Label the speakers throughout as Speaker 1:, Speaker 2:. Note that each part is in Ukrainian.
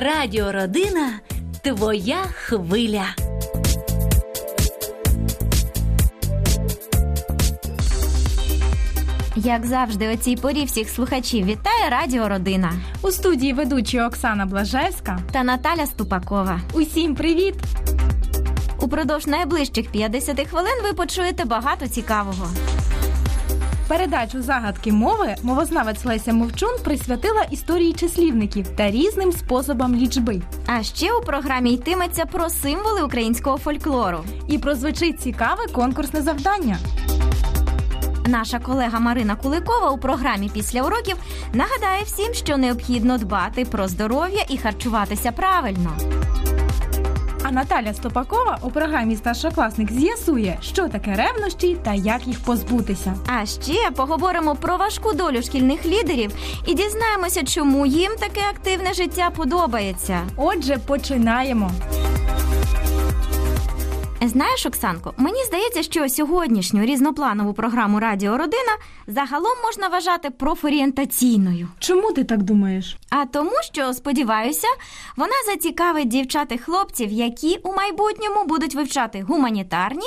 Speaker 1: Радіо Родина твоя хвиля.
Speaker 2: Як завжди, о цій порі всіх слухачів вітає Радіо Родина
Speaker 3: У студії ведучі Оксана Блажевська.
Speaker 2: та Наталя Ступакова.
Speaker 3: Усім привіт!
Speaker 2: Упродовж найближчих 50 хвилин ви почуєте багато цікавого.
Speaker 3: Передачу загадки мови мовознавець Леся Мовчун присвятила історії числівників та різним способам лічби.
Speaker 2: А ще у програмі йтиметься про символи українського фольклору.
Speaker 3: І прозвучить цікаве конкурсне завдання.
Speaker 2: Наша колега Марина Куликова у програмі після уроків нагадає всім, що необхідно дбати про здоров'я і харчуватися правильно.
Speaker 3: А Наталя Стопакова у програмі Старшокласник з'ясує, що таке ревнощі та як їх позбутися.
Speaker 2: А ще поговоримо про важку долю шкільних лідерів і дізнаємося, чому їм таке активне життя подобається.
Speaker 3: Отже, починаємо.
Speaker 2: Знаєш, Оксанко, мені здається, що сьогоднішню різнопланову програму Радіо Родина загалом можна вважати профорієнтаційною.
Speaker 3: Чому ти так думаєш?
Speaker 2: А тому, що сподіваюся, вона зацікавить дівчат і хлопців, які у майбутньому будуть вивчати гуманітарні,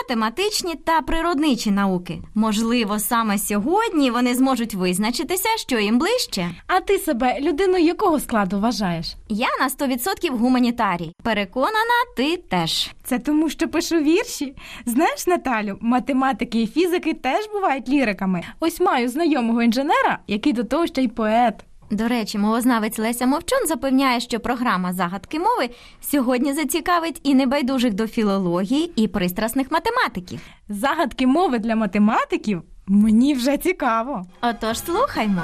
Speaker 2: математичні та природничі науки. Можливо, саме сьогодні вони зможуть визначитися, що їм ближче.
Speaker 3: А ти себе людиною якого складу вважаєш?
Speaker 2: Я на 100% гуманітарій. Переконана, ти теж.
Speaker 3: Це тому, що пишу вірші. Знаєш, Наталю, математики і фізики теж бувають ліриками. Ось маю знайомого інженера, який до того ще й поет.
Speaker 2: До речі, мовознавець Леся Мовчун запевняє, що програма загадки мови сьогодні зацікавить і небайдужих до філології, і пристрасних математиків.
Speaker 3: Загадки мови для математиків мені вже цікаво.
Speaker 2: Отож, слухаймо.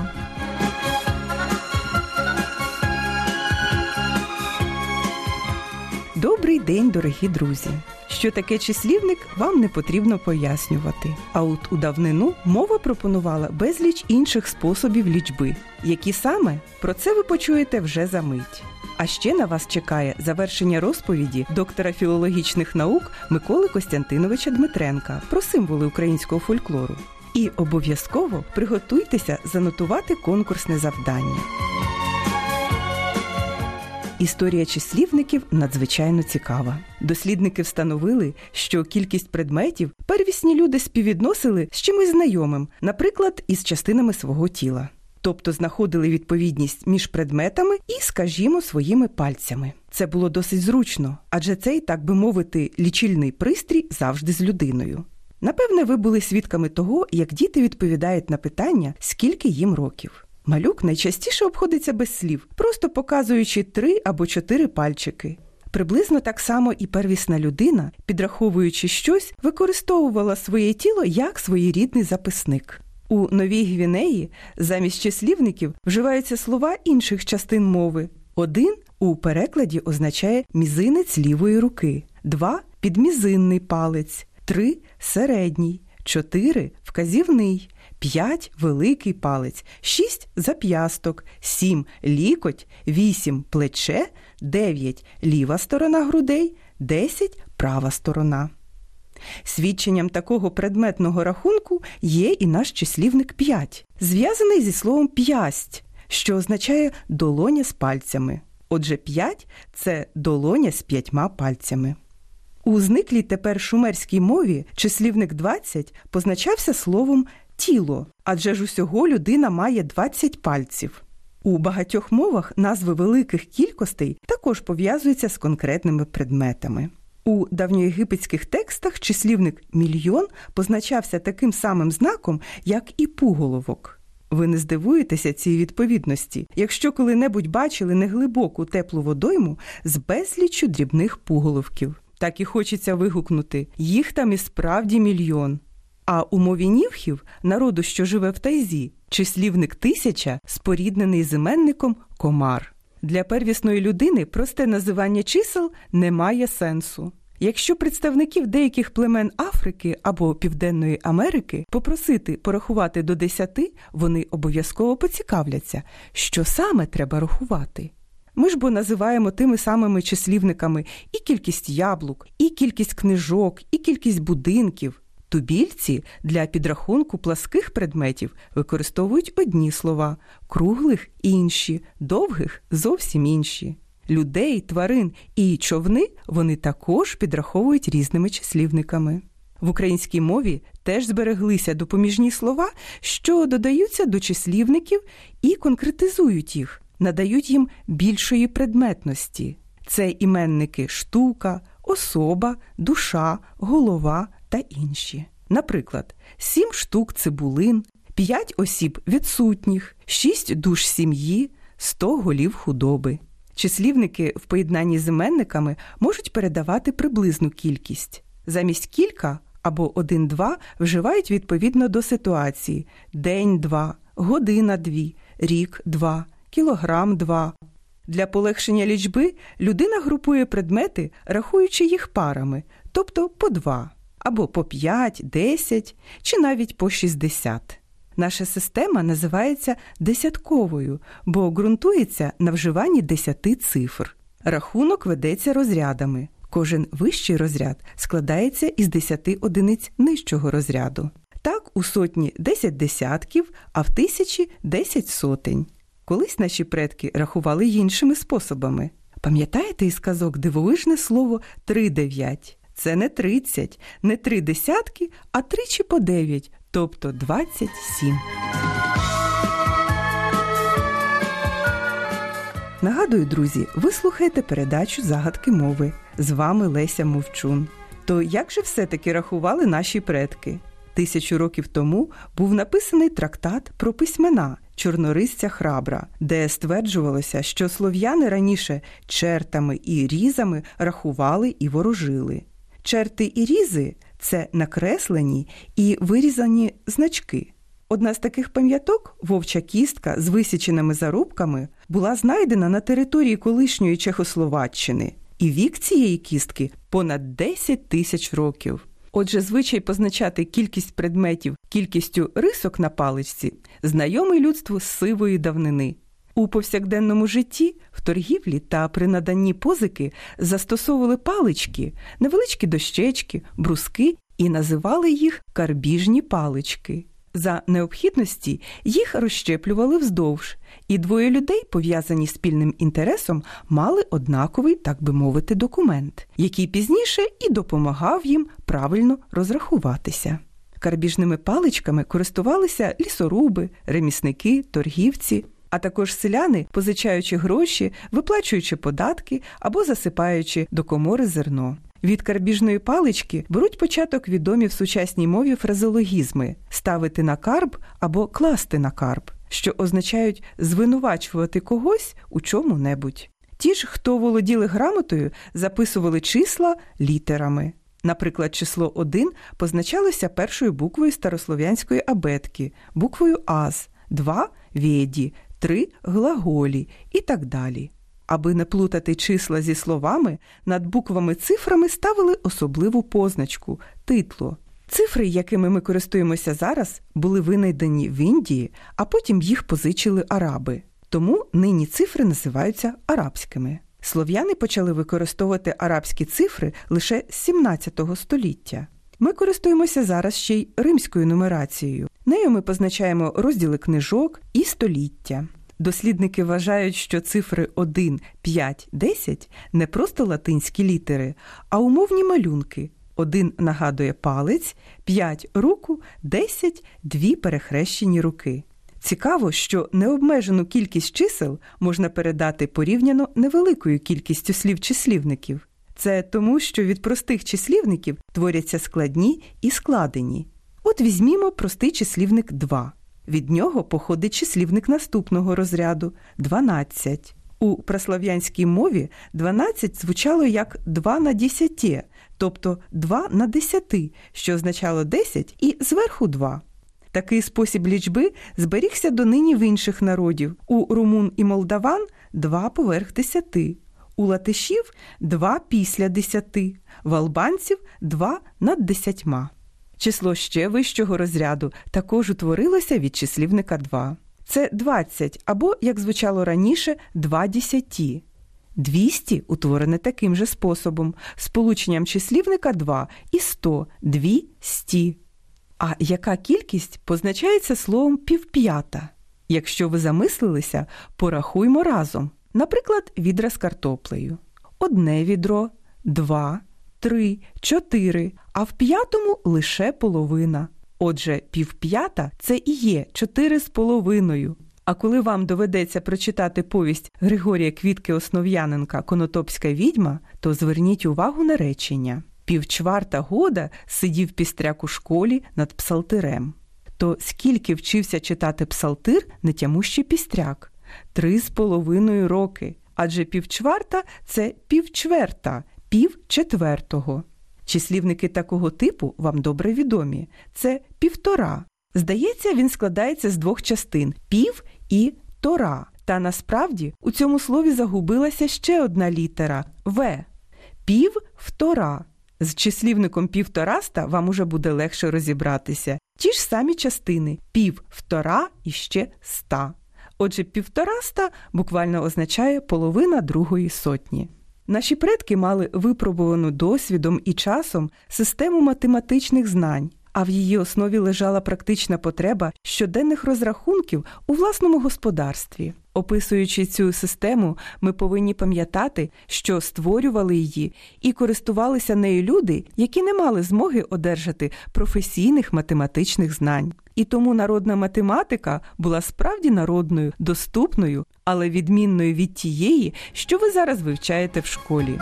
Speaker 4: Добрий день, дорогі друзі! Що таке числівник, вам не потрібно пояснювати. А от у давнину мова пропонувала безліч інших способів лічби. Які саме про це ви почуєте вже за мить. А ще на вас чекає завершення розповіді доктора філологічних наук Миколи Костянтиновича Дмитренка про символи українського фольклору. І обов'язково приготуйтеся занотувати конкурсне завдання. Історія числівників надзвичайно цікава. Дослідники встановили, що кількість предметів первісні люди співвідносили з чимось знайомим, наприклад, із частинами свого тіла. Тобто знаходили відповідність між предметами і, скажімо, своїми пальцями. Це було досить зручно, адже цей, так би мовити, лічильний пристрій завжди з людиною. Напевне, ви були свідками того, як діти відповідають на питання, скільки їм років. Малюк найчастіше обходиться без слів, просто показуючи три або чотири пальчики. Приблизно так само і первісна людина, підраховуючи щось, використовувала своє тіло як своєрідний записник. У новій Гвінеї замість числівників вживаються слова інших частин мови. Один у перекладі означає мізинець лівої руки, два підмізинний палець, три середній, чотири вказівний. 5 великий палець, 6 зап'ясток, 7 лікоть, 8 плече, 9 ліва сторона грудей, 10 права сторона. Свідченням такого предметного рахунку є і наш числівник 5, зв'язаний зі словом п'ясть, що означає долоня з пальцями. Отже, 5 – це долоня з п'ятьма пальцями. У зниклій тепер шумерській мові числівник 20 позначався словом тіло, адже ж усього людина має 20 пальців. У багатьох мовах назви великих кількостей також пов'язуються з конкретними предметами. У давньоєгипетських текстах числівник мільйон позначався таким самим знаком, як і пуголовок. Ви не здивуєтеся цій відповідності, якщо коли-небудь бачили неглибоку теплу водойму з безліччю дрібних пуголовків. Так і хочеться вигукнути їх там і справді мільйон. А у мові нівхів, народу, що живе в тайзі, числівник тисяча споріднений з іменником комар. Для первісної людини просте називання чисел не має сенсу. Якщо представників деяких племен Африки або Південної Америки попросити порахувати до десяти, вони обов'язково поцікавляться, що саме треба рахувати. Ми ж бо називаємо тими самими числівниками і кількість яблук, і кількість книжок, і кількість будинків. Тубільці для підрахунку пласких предметів використовують одні слова, круглих інші, довгих зовсім інші. Людей, тварин і човни вони також підраховують різними числівниками. В українській мові теж збереглися допоміжні слова, що додаються до числівників і конкретизують їх, надають їм більшої предметності. Це іменники штука, особа, душа, голова та інші. Наприклад, сім штук цибулин, п'ять осіб відсутніх, шість душ сім'ї, сто голів худоби. Числівники в поєднанні з іменниками можуть передавати приблизну кількість. Замість кілька або один-два вживають відповідно до ситуації: день два, година дві, рік два, кілограм два. Для полегшення лічби людина групує предмети, рахуючи їх парами, тобто по два, або по 5, 10 чи навіть по 60. Наша система називається десятковою, бо ґрунтується на вживанні десяти цифр. Рахунок ведеться розрядами. Кожен вищий розряд складається із 10 одиниць нижчого розряду. Так, у сотні 10 десятків, а в тисячі 10 сотень. Колись наші предки рахували іншими способами. Пам'ятаєте із казок дивовижне слово тридев'ять? Це не 30, не три десятки, а тричі по 9, тобто 27. Нагадую, друзі, ви слухаєте передачу загадки мови. З вами Леся Мовчун. То як же все-таки рахували наші предки? Тисячу років тому був написаний трактат про письмена чорнорисця храбра, де стверджувалося, що слов'яни раніше чертами і різами рахували і ворожили. Черти і різи це накреслені і вирізані значки. Одна з таких пам'яток, вовча кістка з висіченими зарубками, була знайдена на території колишньої Чехословаччини, і вік цієї кістки понад 10 тисяч років. Отже, звичай позначати кількість предметів кількістю рисок на паличці знайомий людству з сивої давнини. У повсякденному житті, в торгівлі та при наданні позики застосовували палички, невеличкі дощечки, бруски і називали їх карбіжні палички. За необхідності їх розщеплювали вздовж, і двоє людей, пов'язані спільним інтересом, мали однаковий, так би мовити, документ, який пізніше і допомагав їм правильно розрахуватися. Карбіжними паличками користувалися лісоруби, ремісники, торгівці, а також селяни, позичаючи гроші, виплачуючи податки або засипаючи до комори зерно. Від карбіжної палички беруть початок відомі в сучасній мові фразеологізми ставити на карб або класти на карб, що означають звинувачувати когось у чому-небудь. Ті ж, хто володіли грамотою, записували числа літерами. Наприклад, число 1 позначалося першою буквою старослов'янської абетки, буквою Аз, 2 вєді, 3 глаголі і так далі. Аби не плутати числа зі словами, над буквами цифрами ставили особливу позначку титло. Цифри, якими ми користуємося зараз, були винайдені в Індії, а потім їх позичили араби. Тому нині цифри називаються арабськими. Слов'яни почали використовувати арабські цифри лише з 17 століття. Ми користуємося зараз ще й римською нумерацією. Нею ми позначаємо розділи книжок і століття. Дослідники вважають, що цифри 1, 5, 10 не просто латинські літери, а умовні малюнки. Один нагадує палець, 5 руку, 10 дві перехрещені руки. Цікаво, що необмежену кількість чисел можна передати порівняно невеликою кількістю слів-числівників. Це тому, що від простих числівників творяться складні і складені. От візьмімо простий числівник 2. Від нього походить числівник наступного розряду 12. У праслав'янській мові 12 звучало як 2 на 10, тобто 2 на 10, що означало 10 і зверху 2. Такий спосіб лічби зберігся донині в інших народів. У румун і молдаван 2 поверх 10, у латишів 2 після 10, в албанців 2 над 10. Число ще вищого розряду також утворилося від числівника 2. це 20, або, як звучало раніше, 2 десяті. 200 утворене таким же способом, сполученням числівника 2 і 100 – 200. А яка кількість позначається словом півп'ята? Якщо ви замислилися, порахуймо разом. Наприклад, відра з картоплею. Одне відро, два, три, чотири, а в п'ятому лише половина. Отже, півп'ята це і є чотири з половиною. А коли вам доведеться прочитати повість Григорія Квітки Основ'яненка Конотопська відьма, то зверніть увагу на речення. Півчварта года сидів пістряк у школі над псалтирем. То скільки вчився читати псалтир нетямущий пістряк? Три з половиною роки. Адже півчварта це півчверта, пів четвертого. Числівники такого типу вам добре відомі. Це півтора. Здається, він складається з двох частин пів і тора. Та насправді у цьому слові загубилася ще одна літера В. Пів втора. З числівником півтораста вам уже буде легше розібратися. Ті ж самі частини пів втора і ще ста. Отже, півтораста буквально означає половина другої сотні. Наші предки мали випробувану досвідом і часом систему математичних знань, а в її основі лежала практична потреба щоденних розрахунків у власному господарстві. Описуючи цю систему, ми повинні пам'ятати, що створювали її і користувалися нею люди, які не мали змоги одержати професійних математичних знань. І тому народна математика була справді народною, доступною, але відмінною від тієї, що ви зараз вивчаєте в школі.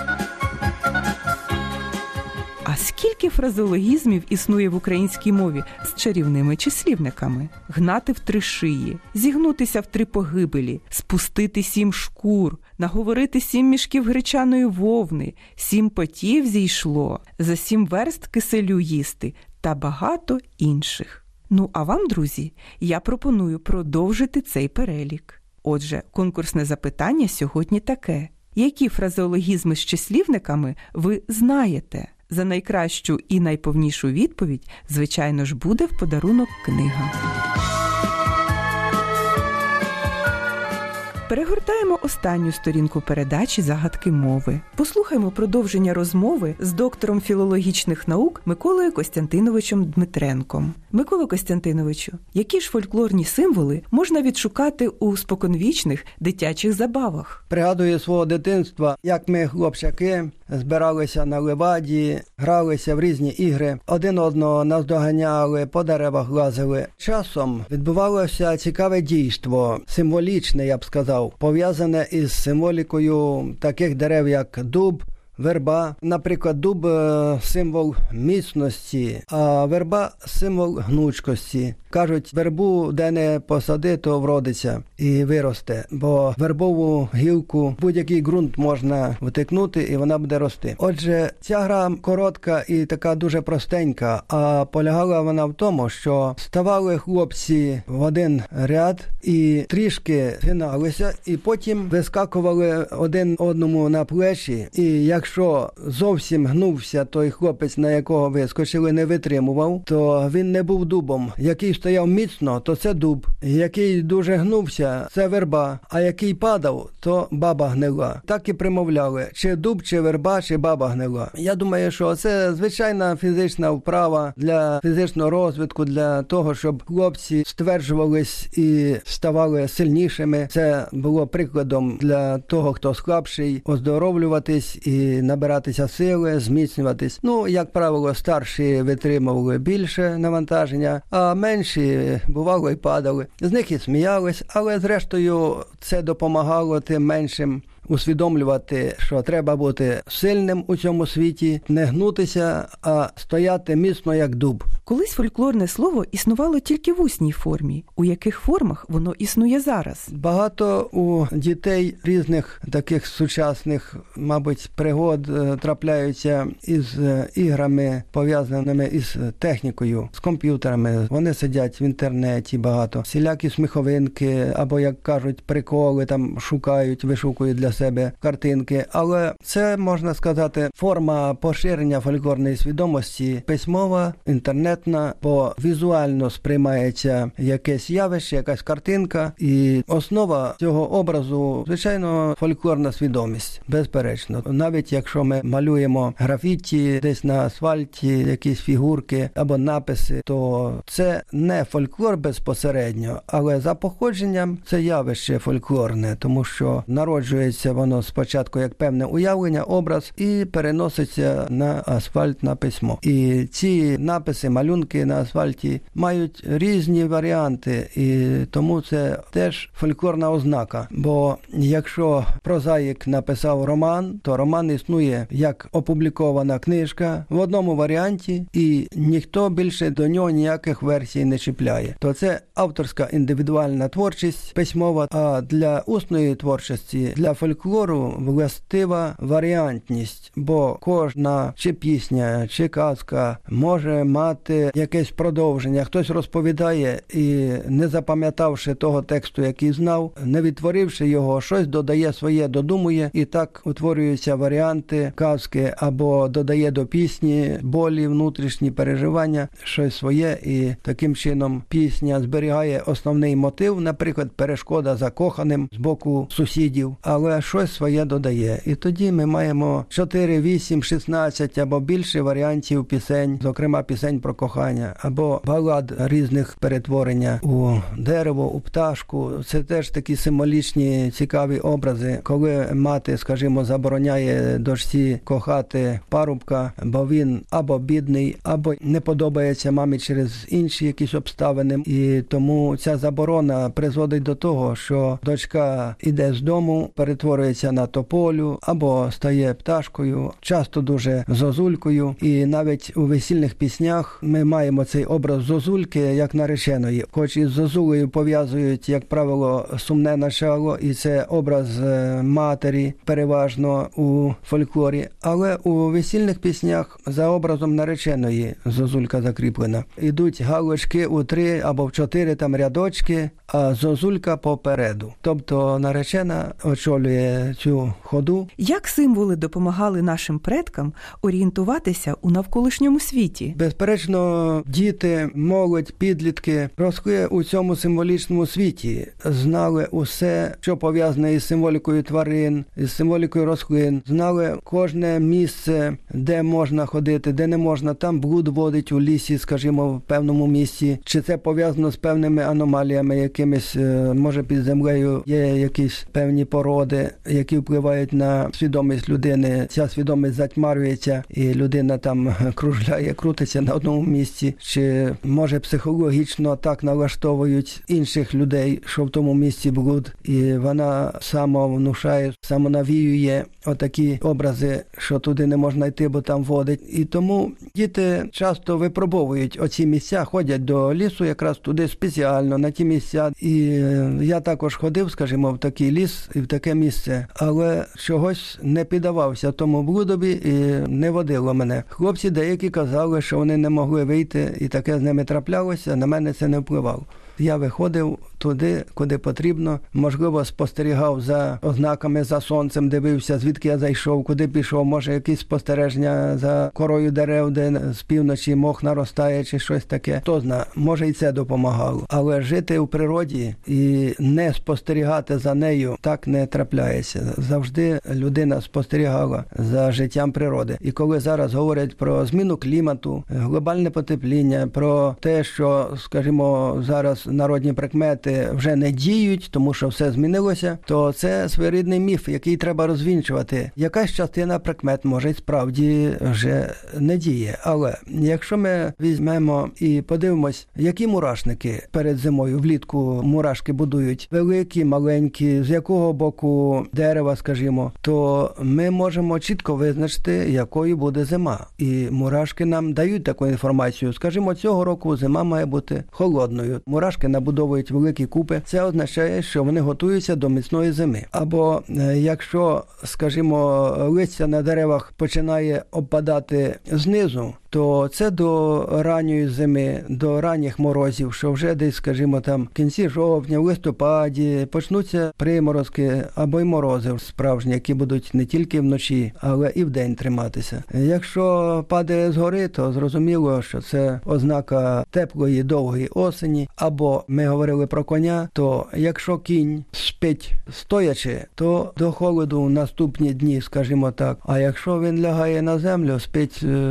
Speaker 4: Скільки фразеологізмів існує в українській мові з чарівними числівниками? Гнати в три шиї, зігнутися в три погибелі, спустити сім шкур, наговорити сім мішків гречаної вовни, сім потів зійшло, за сім верст киселю їсти та багато інших. Ну а вам, друзі, я пропоную продовжити цей перелік. Отже, конкурсне запитання сьогодні таке: які фразеологізми з числівниками ви знаєте? За найкращу і найповнішу відповідь, звичайно ж, буде в подарунок книга. Перегортаємо останню сторінку передачі загадки мови. Послухаймо продовження розмови з доктором філологічних наук Миколою Костянтиновичем Дмитренком. Микола Костянтиновичу, які ж фольклорні символи можна відшукати у споконвічних дитячих забавах?
Speaker 5: Пригадую свого дитинства, як ми, хлопчаки, збиралися на леваді, гралися в різні ігри, один одного наздоганяли, по деревах лазили. Часом відбувалося цікаве дійство, символічне, я б сказав, пов'язане із символікою таких дерев, як дуб. Верба, наприклад, дуб е, символ міцності, а верба символ гнучкості. Кажуть, вербу, де не посади, то вродиться і виросте, бо вербову гілку будь-який ґрунт можна втикнути, і вона буде рости. Отже, ця гра коротка і така дуже простенька. А полягала вона в тому, що ставали хлопці в один ряд і трішки згиналися, і потім вискакували один одному на плечі. І якщо зовсім гнувся той хлопець, на якого вискочили, не витримував, то він не був дубом. Який стояв міцно, то це дуб. Який дуже гнувся, це верба. А який падав, то баба гнила. Так і примовляли: чи дуб, чи верба, чи баба гнила. Я думаю, що це звичайна фізична вправа для фізичного розвитку, для того, щоб хлопці стверджувались і ставали сильнішими. Це було прикладом для того, хто слабший, оздоровлюватись і набиратися сили, зміцнюватись. Ну, як правило, старші витримували більше навантаження, а менші бувало і падали. З них і сміялись, але зрештою це допомагало тим меншим. Усвідомлювати, що треба бути сильним у цьому світі, не гнутися, а стояти міцно як дуб.
Speaker 4: Колись фольклорне слово існувало тільки в усній формі. У яких формах воно існує зараз?
Speaker 5: Багато у дітей різних таких сучасних, мабуть, пригод е, трапляються із е, іграми, пов'язаними із технікою, з комп'ютерами. Вони сидять в інтернеті багато, всілякі сміховинки, або як кажуть, приколи там шукають, вишукують для себе картинки. Але це можна сказати форма поширення фольклорної свідомості, письмова, інтернет сюжетна, бо візуально сприймається якесь явище, якась картинка, і основа цього образу, звичайно, фольклорна свідомість, безперечно. Навіть якщо ми малюємо графіті десь на асфальті, якісь фігурки або написи, то це не фольклор безпосередньо, але за походженням це явище фольклорне, тому що народжується воно спочатку як певне уявлення, образ і переноситься на асфальт на письмо. І ці написи, малюнки на асфальті мають різні варіанти, і тому це теж фольклорна ознака. Бо якщо прозаїк написав роман, то роман існує як опублікована книжка в одному варіанті, і ніхто більше до нього ніяких версій не чіпляє. То це авторська індивідуальна творчість письмова. А для усної творчості для фольклору властива варіантність, бо кожна чи пісня, чи казка може мати якесь продовження. Хтось розповідає і не запам'ятавши того тексту, який знав, не відтворивши його, щось додає своє, додумує, і так утворюються варіанти казки або додає до пісні болі, внутрішні переживання, щось своє, і таким чином пісня зберігає основний мотив, наприклад, перешкода закоханим з боку сусідів, але щось своє додає. І тоді ми маємо 4, 8, 16 або більше варіантів пісень, зокрема пісень про кохання, або балад різних перетворення у дерево, у пташку. Це теж такі символічні цікаві образи, коли мати, скажімо, забороняє дочці кохати парубка, бо він або бідний, або не подобається мамі через інші якісь обставини, і тому ця заборона призводить до того, що дочка іде з дому, перетворюється на тополю або стає пташкою, часто дуже зозулькою. І навіть у весільних піснях ми маємо цей образ зозульки як нареченої, хоч із зозулею пов'язують, як правило, сумне начало, і це образ е, матері, переважно у фольклорі. Але у весільних піснях за образом нареченої зозулька закріплена. Ідуть галочки у три або в чотири там рядочки, а зозулька попереду. Тобто наречена очолює цю ходу.
Speaker 4: Як символи допомагали нашим предкам орієнтуватися у навколишньому світі?
Speaker 5: Безперечно, діти, молодь, підлітки росли у цьому символічному світі, знали усе, що пов'язане із символікою тварин, із символікою рослин, знали кожне місце, де можна ходити, де не можна. Там блуд водить у лісі, скажімо, в певному місці, чи це пов'язано з певними аномаліями, якимись е, може під землею є якісь певні породи, які впливають на свідомість людини. Ця свідомість затьмарюється, і людина там кружляє, крутиться на одному місці, чи може психологічно так налаштовують інших людей, що в тому місці блуд, і вона самовнушає, самонавіює отакі образи, що туди не можна йти, бо там водить. І тому діти часто випробовують оці місця, ходять до лісу, якраз туди спеціально на ті місця. І е, я також ходив, скажімо, в такий ліс і в таке місце, але чогось не піддавався тому блудові і не водило мене. Хлопці деякі казали, що вони не могли вийти, і таке з ними траплялося. На мене це не впливало. Я виходив туди, куди потрібно. Можливо, спостерігав за ознаками за сонцем, дивився, звідки я зайшов, куди пішов. Може, якісь спостереження за корою дерев, де з півночі мох наростає, чи щось таке. Хто зна, може і це допомагало. Але жити у природі і не спостерігати за нею так не трапляється. Завжди людина спостерігала за життям природи. І коли зараз говорять про зміну клімату, глобальне потепління, про те, що, скажімо, зараз народні прикмети вже не діють, тому що все змінилося, то це своєрідний міф, який треба розвінчувати. Якась частина прикмет може й справді вже не діє. Але якщо ми візьмемо і подивимось, які мурашники перед зимою влітку мурашки будують великі, маленькі, з якого боку дерева, скажімо, то ми можемо чітко визначити, якою буде зима. І мурашки нам дають таку інформацію. Скажімо, цього року зима має бути холодною. Мурашки набудовують великі купи. Це означає, що вони готуються до міцної зими. Або е, якщо, скажімо, листя на деревах починає опадати знизу. То це до ранньої зими, до ранніх морозів, що вже десь, скажімо, там в кінці жовтня, в листопаді почнуться приморозки або й морози справжні, які будуть не тільки вночі, але і вдень триматися. Якщо падає згори, то зрозуміло, що це ознака теплої довгої осені. Або ми говорили про коня, то якщо кінь спить стоячи, то до холоду наступні дні, скажімо так. А якщо він лягає на землю, спить е,